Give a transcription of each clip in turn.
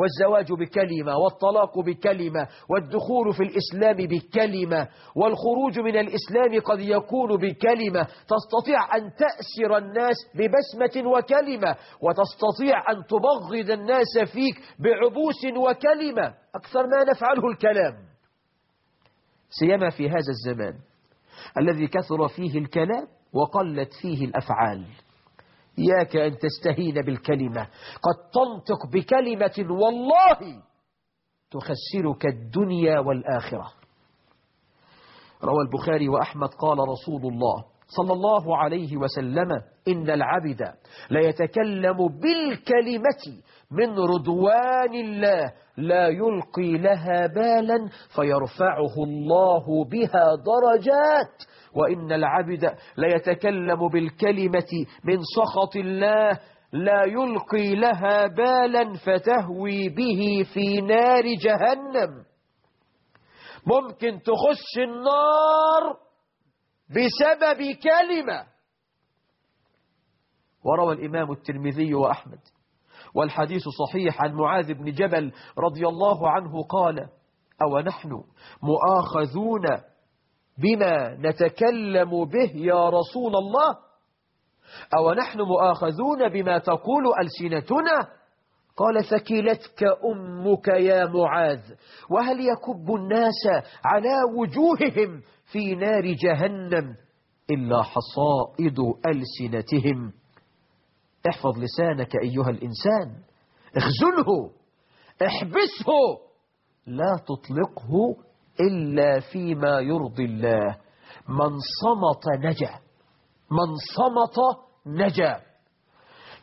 والزواج بكلمة والطلاق بكلمة والدخول في الإسلام بكلمة والخروج من الإسلام قد يكون بكلمة. تستطيع أن تأسر الناس ببسمة وكلمة وتستطيع أن تبغض الناس فيك بعبوس وكلمة. أكثر ما نفعله الكلام. سيما في هذا الزمان الذي كثر فيه الكلام وقلت فيه الأفعال. إياك أن تستهين بالكلمة. قد تنطق بكلمة والله تخسرك الدنيا والآخرة. روى البخاري وأحمد قال رسول الله صلى الله عليه وسلم إن العبد لا يتكلم بالكلمة من رضوان الله لا يلقي لها بالا فيرفعه الله بها درجات. وإن العبد لا يتكلم بالكلمة من سخط الله لا يلقي لها بالا فتهوي به في نار جهنم. ممكن تخش النار بسبب كلمة. وروى الإمام الترمذي وأحمد. والحديث صحيح عن معاذ بن جبل رضي الله عنه قال أو نحن مؤاخذون بما نتكلم به يا رسول الله؟ أو نحن مؤاخذون بما تقول ألسنتنا؟ قال ثكيلتك أمك يا معاذ وهل يكب الناس على وجوههم في نار جهنم إلا حصائد ألسنتهم؟ احفظ لسانك أيها الإنسان اخزله احبسه لا تطلقه إلا فيما يرضي الله. من صمت نجا من صمت نجا.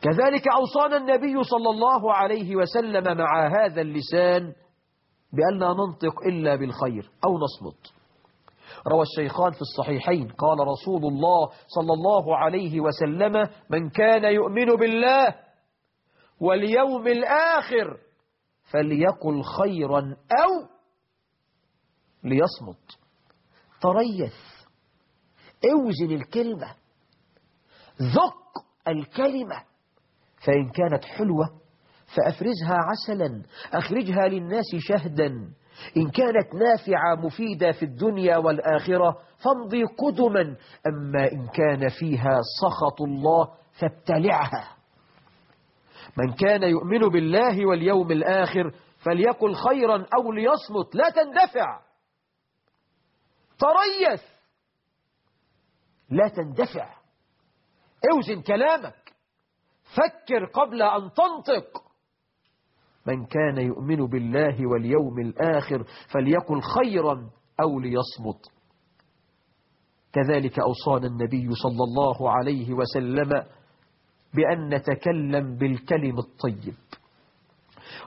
كذلك أوصانا النبي صلى الله عليه وسلم مع هذا اللسان بأن لا ننطق إلا بالخير أو نصمت. روى الشيخان في الصحيحين قال رسول الله صلى الله عليه وسلم من كان يؤمن بالله واليوم الآخر فليقل خيرا أو ليصمت. تريث اوزن الكلمة ذق الكلمة فإن كانت حلوة فأفرزها عسلا أخرجها للناس شهدا. إن كانت نافعة مفيدة في الدنيا والآخرة فامضي قدما. أما إن كان فيها سخط الله فابتلعها. من كان يؤمن بالله واليوم الآخر فليقل خيرا أو ليصمت لا تندفع. تريث. لا تندفع. أوزن كلامك. فكر قبل أن تنطق. من كان يؤمن بالله واليوم الآخر فليقل خيرا أو ليصمت. كذلك أوصانا النبي صلى الله عليه وسلم بأن نتكلم بالكلم الطيب.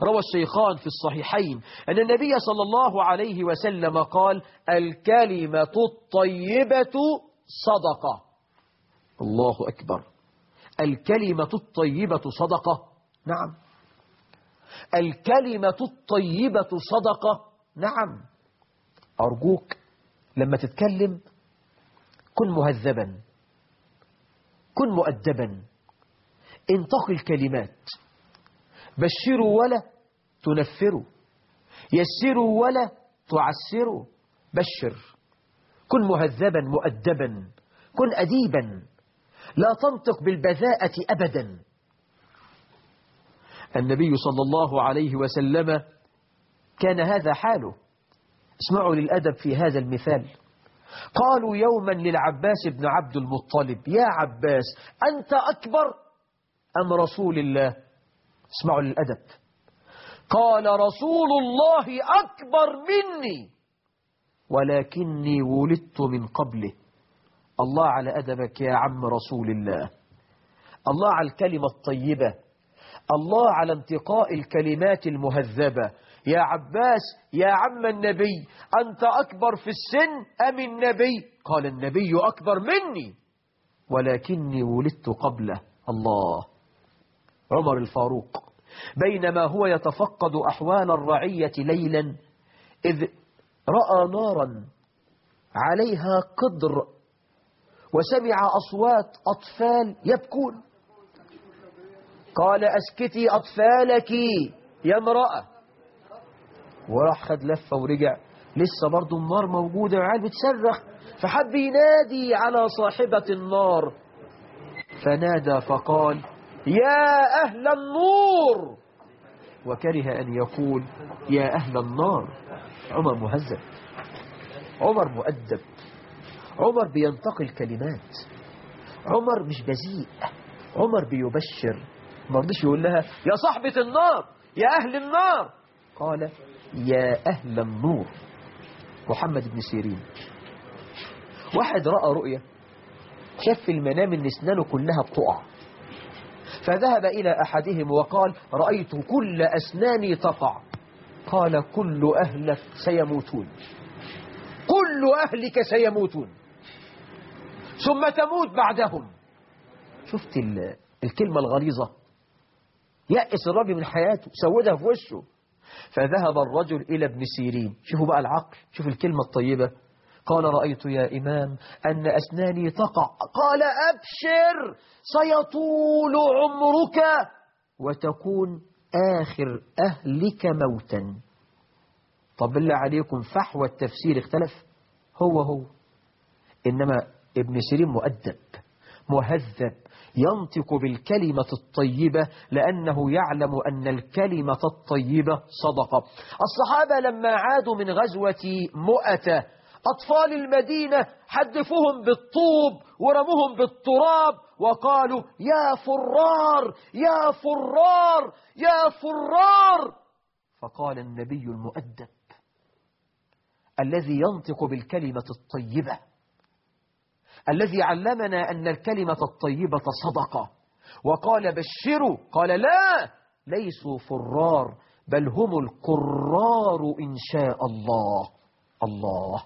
روى الشيخان في الصحيحين أن النبي صلى الله عليه وسلم قال الكلمة الطيبة صدقة. الله أكبر. الكلمة الطيبة صدقة. نعم. الكلمة الطيبة صدقة. نعم. أرجوك لما تتكلم كن مهذبا. كن مؤدبا. انتقي الكلمات. بشروا ولا تنفروا. يسروا ولا تعسروا. بشر. كن مهذبا مؤدبا. كن أديبا. لا تنطق بالبذاءة أبدا. النبي صلى الله عليه وسلم كان هذا حاله. اسمعوا للأدب في هذا المثال. قالوا يوما للعباس بن عبد المطلب يا عباس أنت أكبر أم رسول الله؟ اسمعوا للأدب. قال رسول الله أكبر مني ولكني ولدت من قبله. الله على أدبك يا عم رسول الله. الله على الكلمة الطيبة. الله على انتقاء الكلمات المهذبة. يا عباس يا عم النبي أنت أكبر في السن أم النبي؟ قال النبي أكبر مني. ولكني ولدت قبله. الله. عمر الفاروق. بينما هو يتفقد أحوال الرعية ليلا إذ رأى نارا عليها قدر وسمع أصوات أطفال يبكون. قال أسكتي أطفالك يا امرأة. وراح خد لفة ورجع. لسه برضو النار موجودة وعال بتصرخ. فحب ينادي على صاحبة النار. فنادى فقال يا أهل النور. وكره أن يقول يا أهل النار. عمر مهذب. عمر مؤدب. عمر بينتقي الكلمات عمر مش بذيء. عمر بيبشر. ما رضيش يقول لها يا صاحبة النار يا أهل النار. قال يا أهل النور. محمد بن سيرين. واحد رأى رؤية شاف في المنام إن إسنانه كلها بتقع. فذهب إلى أحدهم وقال رأيت كل أسناني تقع. قال كل أهلك سيموتون. كل أهلك سيموتون. ثم تموت بعدهم. شفت الكلمة الغليظة. يأس الرب من حياته سودها في وشه. فذهب الرجل إلى ابن سيرين. شوفوا بقى العقل شوفوا الكلمة الطيبة. قال رأيت يا إمام أن أسناني تقع. قال أبشر سيطول عمرك وتكون آخر أهلك موتا. طب بالله عليكم فحوى التفسير اختلف. هو هو. إنما ابن سيرين مؤدب مهذب ينطق بالكلمة الطيبة لأنه يعلم أن الكلمة الطيبة صدقة. الصحابة لما عادوا من غزوة مؤتة أطفال المدينة حدفوهم بالطوب ورموهم بالتراب وقالوا يا فرار يا فرار يا فرار. فقال النبي المؤدب الذي ينطق بالكلمة الطيبة. الذي علمنا أن الكلمة الطيبة صدقة. وقال بشروا. قال لا ليسوا فرار بل هم القرار إن شاء الله. الله.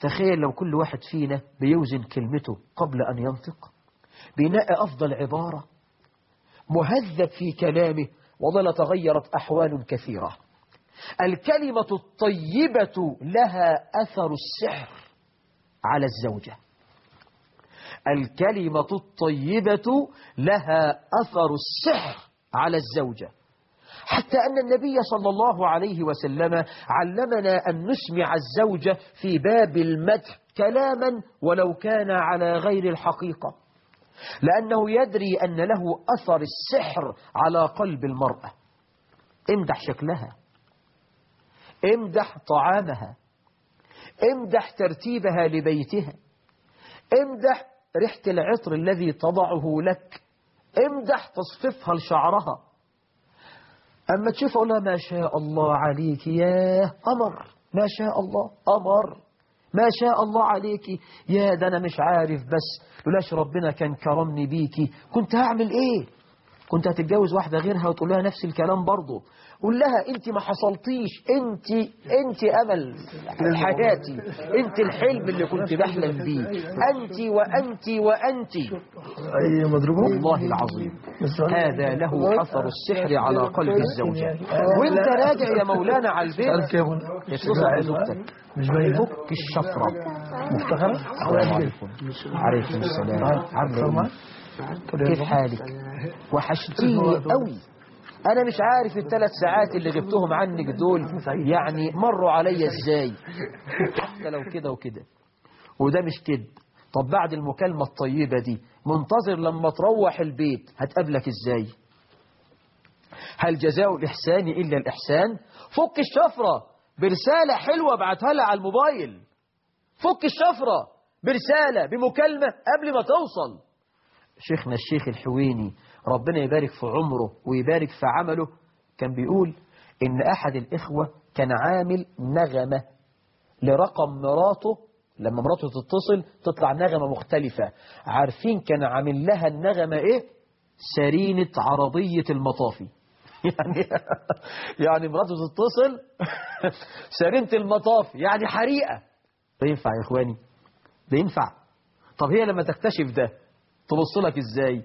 تخيل لو كل واحد فينا بيوزن كلمته قبل أن ينطق. بناء أفضل عبارة. مهذب في كلامه وظل تغيرت أحوال كثيرة. الكلمة الطيبة لها أثر السحر على الزوجة. الكلمة الطيبة لها أثر السحر على الزوجة. حتى أن النبي صلى الله عليه وسلم علمنا أن نسمع الزوجة في باب المدح كلاما ولو كان على غير الحقيقة. لأنه يدري أن له أثر السحر على قلب المرأة. امدح شكلها. امدح طعامها. امدح ترتيبها لبيتها. امدح ريحة العطر الذي تضعه لك. امدح تصففها لشعرها. أما تشوف أقول لها ما شاء الله عليك يا قمر ما شاء الله قمر ما شاء الله عليك يا ده أنا مش عارف بس لولاش ربنا كان كرمني بيكي كنت هعمل إيه؟ وانت هتتجوز واحدة غيرها وتقول لها نفس الكلام برضه. قول لها أنت ما حصلتيش. انت أنت أمل حياتي. أنت الحلم اللي كنت بحلم بيه. أنت وأنت وأنت. أي مضروبه والله العظيم. هذا له أثر السحر على قلب الزوجه وأنت راجع يا مولانا على البيت. يا شوف على زوجتك مش باين. فك الشفره مفتخره عليكم السلام. عبد الله كيف حالك؟ وحشتيني إيه، قوي. أنا مش عارف الثلاث ساعات اللي جبتهم عنك دول يعني مروا عليا إزاي؟ حتى لو كده وكده. وده مش كده طب بعد المكالمة الطيبة دي منتظر لما تروح البيت هتقابلك إزاي؟ هل جزاء الإحسان إلا الإحسان؟ فك الشفرة برسالة حلوة بعتها لها على الموبايل. فك الشفرة برسالة بمكالمة قبل ما توصل. شيخنا الشيخ الحويني ربنا يبارك في عمره ويبارك في عمله كان بيقول إن أحد الإخوة كان عامل نغمة لرقم مراته لما مراته تتصل تطلع نغمة مختلفة. عارفين كان عامل لها النغمة إيه؟ سرينة عربية المطافي. يعني يعني مراته تتصل سرينة المطافي يعني حريقة. ده ينفع يا إخواني؟ ده ينفع. طب هي لما تكتشف ده توصلك إزاي